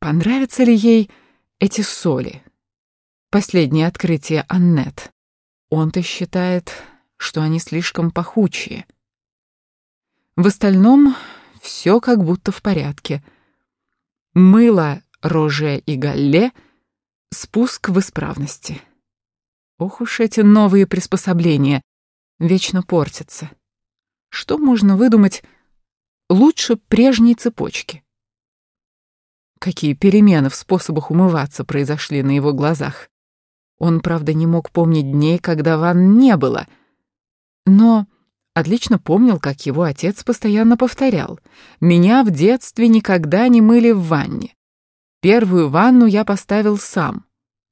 Понравятся ли ей эти соли? Последнее открытие Аннет. Он-то считает, что они слишком пахучие. В остальном все как будто в порядке. Мыло, роже и галле — спуск в исправности. Ох уж эти новые приспособления, вечно портятся. Что можно выдумать лучше прежней цепочки? Какие перемены в способах умываться произошли на его глазах. Он, правда, не мог помнить дней, когда ванн не было, но отлично помнил, как его отец постоянно повторял. «Меня в детстве никогда не мыли в ванне. Первую ванну я поставил сам,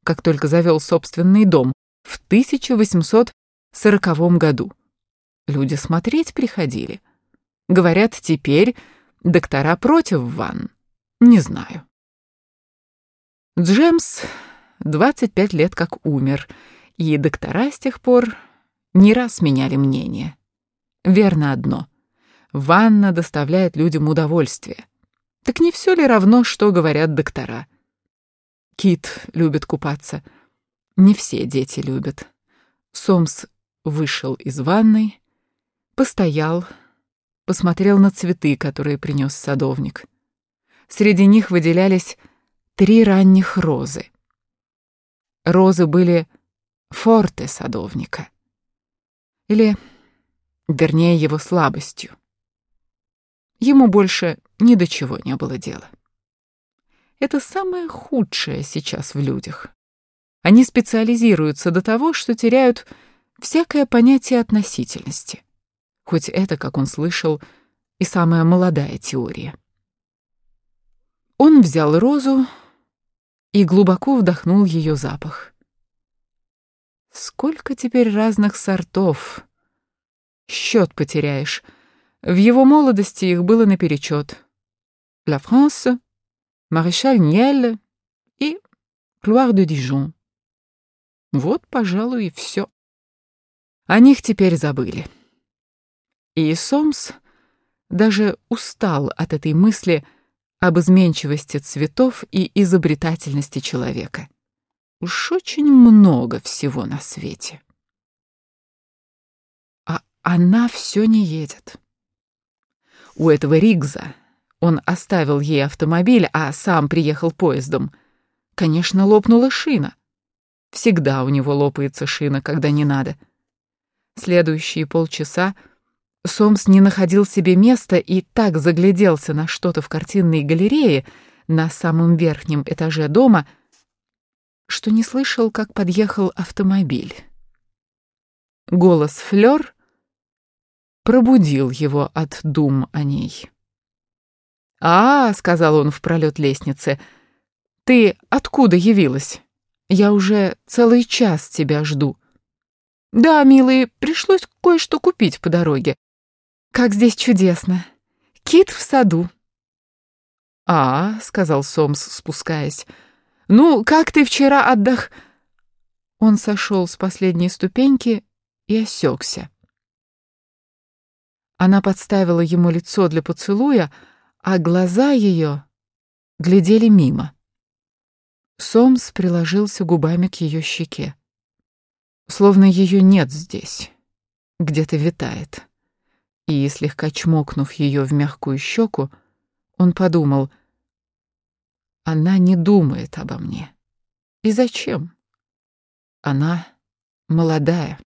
как только завел собственный дом, в 1840 году. Люди смотреть приходили. Говорят, теперь доктора против ванн. Не знаю. Джемс 25 лет как умер, и доктора с тех пор не раз меняли мнение. Верно одно. Ванна доставляет людям удовольствие. Так не все ли равно, что говорят доктора? Кит любит купаться. Не все дети любят. Сомс вышел из ванной, постоял, посмотрел на цветы, которые принес садовник. Среди них выделялись три ранних розы. Розы были форте садовника. Или, вернее, его слабостью. Ему больше ни до чего не было дела. Это самое худшее сейчас в людях. Они специализируются до того, что теряют всякое понятие относительности. Хоть это, как он слышал, и самая молодая теория. Он взял розу и глубоко вдохнул ее запах. Сколько теперь разных сортов. Счет потеряешь. В его молодости их было наперечет. Ла Франс, Маришаль Ньель и Клуар де Дижон. Вот, пожалуй, и все. О них теперь забыли. И Сомс даже устал от этой мысли об изменчивости цветов и изобретательности человека. Уж очень много всего на свете. А она все не едет. У этого Ригза он оставил ей автомобиль, а сам приехал поездом. Конечно, лопнула шина. Всегда у него лопается шина, когда не надо. Следующие полчаса Сомс не находил себе места и так загляделся на что-то в картинной галерее на самом верхнем этаже дома, что не слышал, как подъехал автомобиль. Голос Флёр пробудил его от дум о ней. «А, — сказал он в пролет лестницы, — ты откуда явилась? Я уже целый час тебя жду». «Да, милый, пришлось кое-что купить по дороге. Как здесь чудесно. Кит в саду. «А, — сказал Сомс, спускаясь, — ну, как ты вчера отдох...» Он сошел с последней ступеньки и осекся. Она подставила ему лицо для поцелуя, а глаза ее глядели мимо. Сомс приложился губами к ее щеке. Словно ее нет здесь, где-то витает и, слегка чмокнув ее в мягкую щеку, он подумал, она не думает обо мне. И зачем? Она молодая.